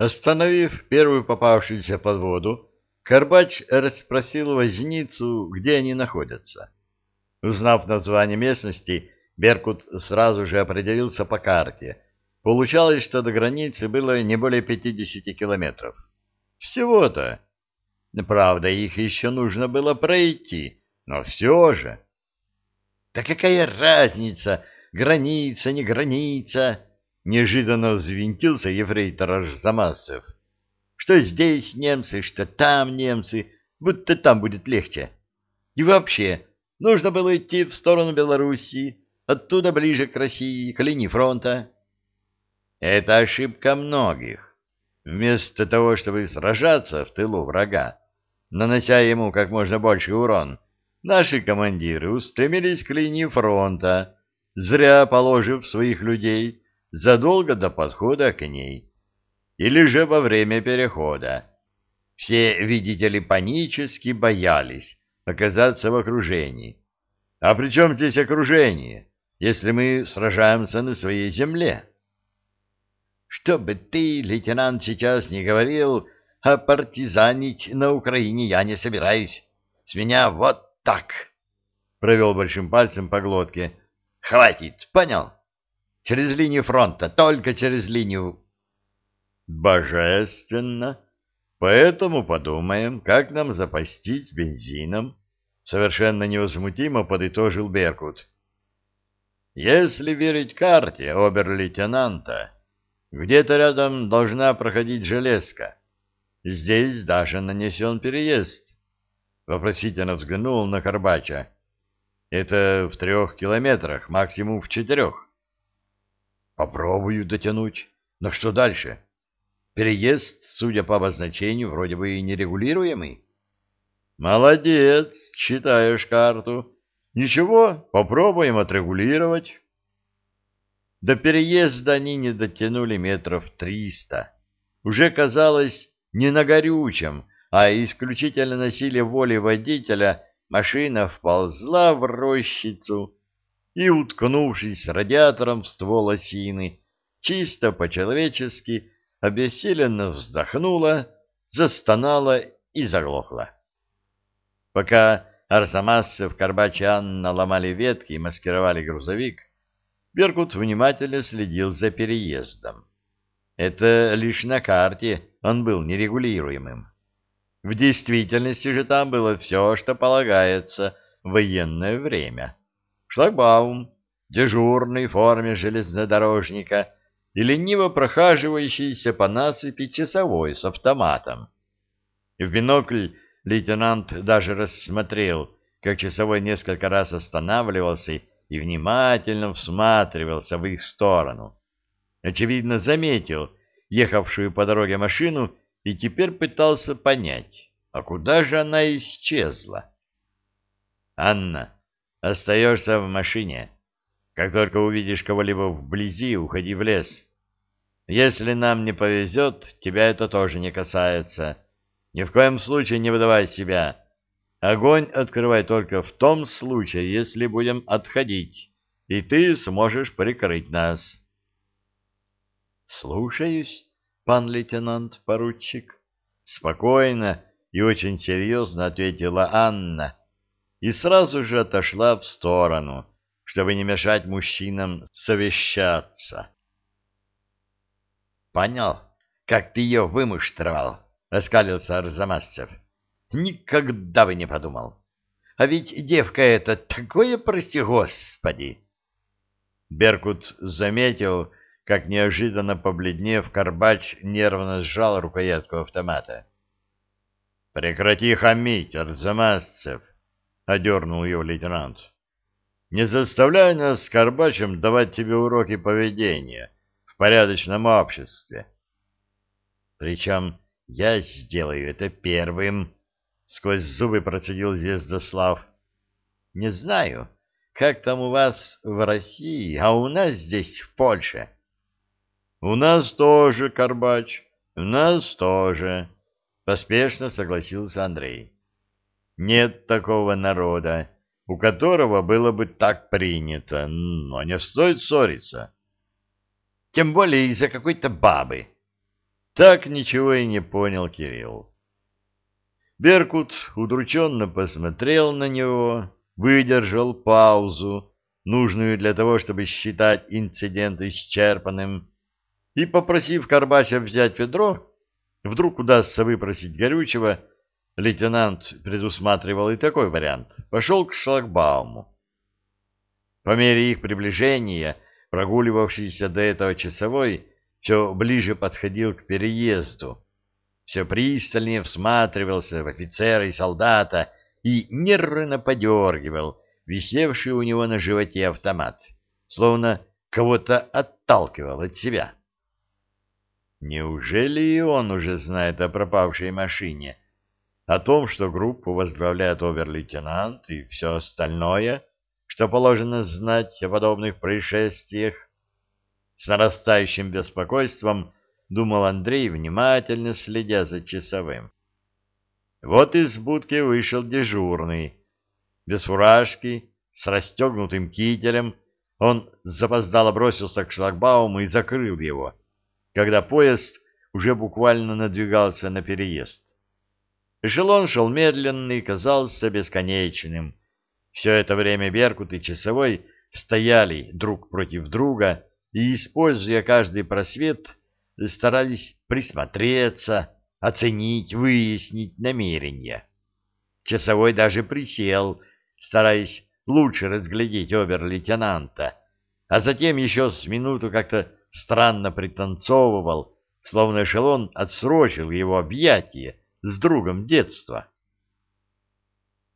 Остановив первую попавшуюся под воду, Карбач расспросил возницу, где они находятся. Узнав название местности, Беркут сразу же определился по карте. Получалось, что до границы было не более 50 километров. Всего-то. Правда, их еще нужно было пройти, но все же. Да какая разница, граница, не граница? Неожиданно взвинтился ефрейтор Арзамасов. Что здесь немцы, что там немцы, будто там будет легче. И вообще, нужно было идти в сторону Белоруссии, оттуда ближе к России, к линии фронта. Это ошибка многих. Вместо того, чтобы сражаться в тылу врага, нанося ему как можно больше урон, наши командиры устремились к линии фронта, зря положив своих людей задолго до подхода к ней. Или же во время перехода. Все, видите ли, панически боялись оказаться в окружении. А при чем здесь окружение? если мы сражаемся на своей земле. Что бы ты, лейтенант, сейчас не говорил, а партизанить на Украине я не собираюсь. С меня вот так. Провел большим пальцем по глотке. Хватит, понял? Через линию фронта, только через линию. Божественно. Поэтому подумаем, как нам запастись бензином. Совершенно невозмутимо подытожил Беркут. Если верить карте обер-лейтенанта, где-то рядом должна проходить железка. Здесь даже нанесен переезд. Вопросительно взглянул на Карбача. Это в трех километрах, максимум в четырех. Попробую дотянуть. Но что дальше? Переезд, судя по обозначению, вроде бы и нерегулируемый. Молодец, читаешь карту. Ничего, попробуем отрегулировать. До переезда они не дотянули метров триста. Уже казалось не на горючем, а исключительно на силе воли водителя машина вползла в рощицу и, уткнувшись радиатором в ствол осины, чисто по-человечески обессиленно вздохнула, застонала и заглохла. Пока Арзамасцев, Карбач и Анна ветки и маскировали грузовик. Беркут внимательно следил за переездом. Это лишь на карте он был нерегулируемым. В действительности же там было все, что полагается в военное время. Шлагбаум, дежурный в форме железнодорожника и лениво прохаживающийся по насыпи часовой с автоматом. В бинокль лейтенант даже рассмотрел, как часовой несколько раз останавливался и внимательно всматривался в их сторону. Очевидно, заметил ехавшую по дороге машину и теперь пытался понять, а куда же она исчезла. «Анна, остаешься в машине. Как только увидишь кого-либо вблизи, уходи в лес. Если нам не повезет, тебя это тоже не касается». Ни в коем случае не выдавай себя. Огонь открывай только в том случае, если будем отходить, и ты сможешь прикрыть нас. Слушаюсь, пан лейтенант-поручик. Спокойно и очень серьезно ответила Анна и сразу же отошла в сторону, чтобы не мешать мужчинам совещаться. Понял, как ты ее вымуштровал? — оскалился Арзамасцев. — Никогда бы не подумал. А ведь девка эта такое, прости господи! Беркут заметил, как неожиданно побледнев, Карбач нервно сжал рукоятку автомата. — Прекрати хамить, Арзамасцев! — одернул его лейтенант. — Не заставляй нас с Карбачем давать тебе уроки поведения в порядочном обществе. Причем я сделаю это первым, — сквозь зубы процедил Звездослав. — Не знаю, как там у вас в России, а у нас здесь, в Польше. — У нас тоже, Карбач, у нас тоже, — поспешно согласился Андрей. — Нет такого народа, у которого было бы так принято, но не стоит ссориться. — Тем более из-за какой-то бабы. Так ничего и не понял Кирилл. Беркут удрученно посмотрел на него, выдержал паузу, нужную для того, чтобы считать инцидент исчерпанным, и, попросив Карбача взять ведро, вдруг удастся выпросить горючего, лейтенант предусматривал и такой вариант, пошел к шлагбауму. По мере их приближения, прогуливавшийся до этого часовой, все ближе подходил к переезду, все пристальнее всматривался в офицера и солдата и нервно подергивал висевший у него на животе автомат, словно кого-то отталкивал от себя. Неужели и он уже знает о пропавшей машине, о том, что группу возглавляет обер-лейтенант и все остальное, что положено знать о подобных происшествиях? С нарастающим беспокойством думал Андрей, внимательно следя за часовым. Вот из будки вышел дежурный. Без фуражки, с расстегнутым кителем, он запоздало бросился к шлагбауму и закрыл его когда поезд уже буквально надвигался на переезд. Эшелон шел медленно и казался бесконечным. Все это время Беркут и Часовой стояли друг против друга и, используя каждый просвет, старались присмотреться, оценить, выяснить намерения. Часовой даже присел, стараясь лучше разглядеть обер-лейтенанта, а затем еще с минуту как-то странно пританцовывал, словно эшелон отсрочил его объятие с другом детства.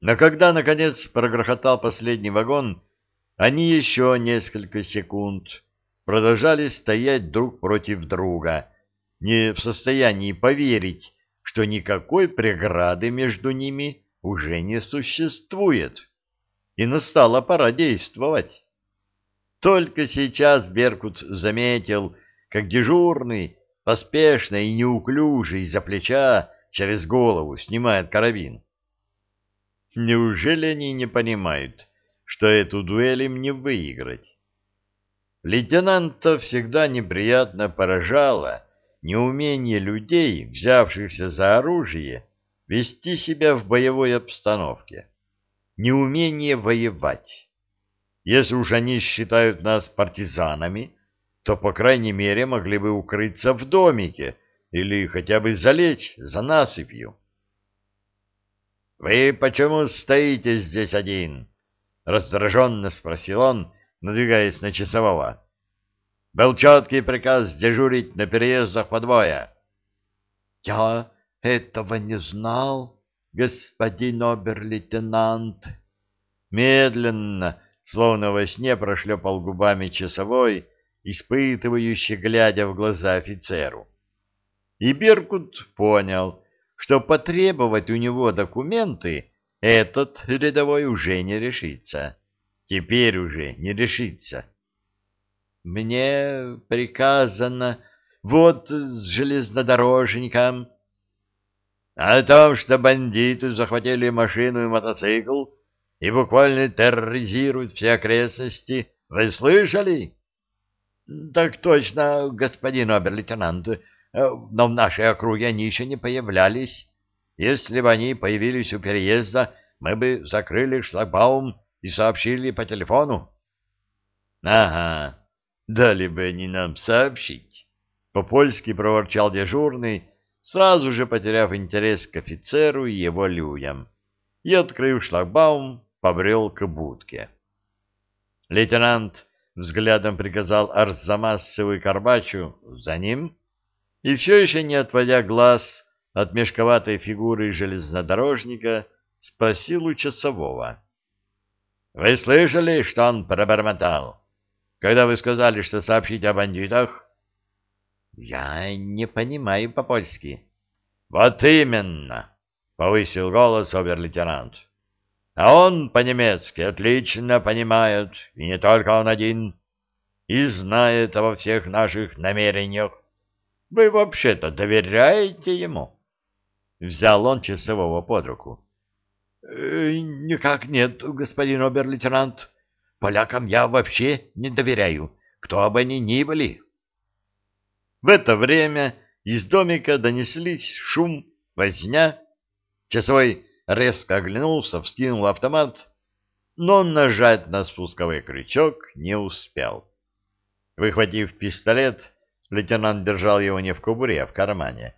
Но когда, наконец, прогрохотал последний вагон, они еще несколько секунд продолжали стоять друг против друга, не в состоянии поверить, что никакой преграды между ними уже не существует, и настала пора действовать. Только сейчас Беркут заметил, как дежурный, поспешно и неуклюже из-за плеча через голову снимает карабин. Неужели они не понимают, что эту дуэль им не выиграть? Лейтенанта всегда неприятно поражало неумение людей, взявшихся за оружие, вести себя в боевой обстановке, неумение воевать. Если уж они считают нас партизанами, то, по крайней мере, могли бы укрыться в домике или хотя бы залечь за насыпью. — Вы почему стоите здесь один? — раздраженно спросил он, надвигаясь на часового. — Был четкий приказ дежурить на переездах по двое. — Я этого не знал, господин обер-лейтенант. Медленно словно во сне прошлепал губами часовой, испытывающий, глядя в глаза офицеру. И Беркут понял, что потребовать у него документы этот рядовой уже не решится. Теперь уже не решится. Мне приказано вот с железнодорожником. О том, что бандиты захватили машину и мотоцикл, и буквально терроризирует все окрестности. Вы слышали? — Так точно, господин обер-лейтенант, но в нашей округе они еще не появлялись. Если бы они появились у переезда, мы бы закрыли шлагбаум и сообщили по телефону. — Ага, дали бы они нам сообщить. По-польски проворчал дежурный, сразу же потеряв интерес к офицеру и его людям, и, открыв шлагбаум, побрел к будке. Лейтенант взглядом приказал Арзамасову и Карбачу за ним и, все еще не отводя глаз от мешковатой фигуры железнодорожника, спросил у часового. — Вы слышали, что он пробормотал, когда вы сказали, что сообщите о бандитах? — Я не понимаю по-польски. — Вот именно! — повысил голос обер-лейтенант. А он по-немецки отлично понимает, и не только он один, и знает обо всех наших намерениях. Вы вообще-то доверяете ему? Взял он часового под руку. «Э, — Никак нет, господин обер-лейтенант. Полякам я вообще не доверяю, кто бы они ни были. В это время из домика донеслись шум, возня. Часовой резко оглянулся, вскинул автомат, но нажать на спусковой крючок не успел. Выхватив пистолет, лейтенант держал его не в кобуре, а в кармане.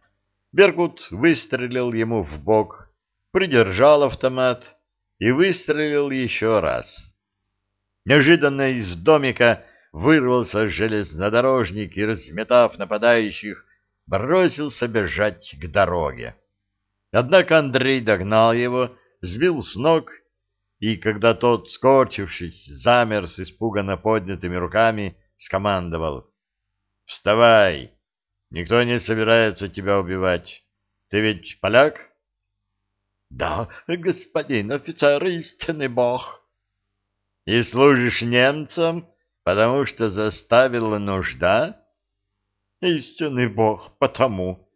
Беркут выстрелил ему в бок, придержал автомат и выстрелил еще раз. Неожиданно из домика вырвался железнодорожник и, разметав нападающих, бросился бежать к дороге. Однако Андрей догнал его, сбил с ног, и когда тот, скорчившись, замер с испуганно поднятыми руками, скомандовал. — Вставай! Никто не собирается тебя убивать. Ты ведь поляк? — Да, господин офицер, истинный бог. — И служишь немцам, потому что заставила нужда? — Истинный бог, потому.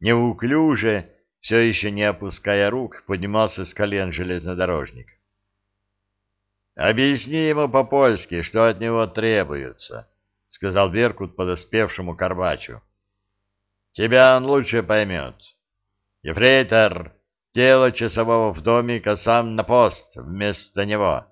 Неуклюже, все еще не опуская рук, поднимался с колен железнодорожник. — Объясни ему по-польски, что от него требуется, — сказал Беркут подоспевшему Карбачу. — Тебя он лучше поймет. Ефрейтор, тело часового в домик, а сам на пост вместо него.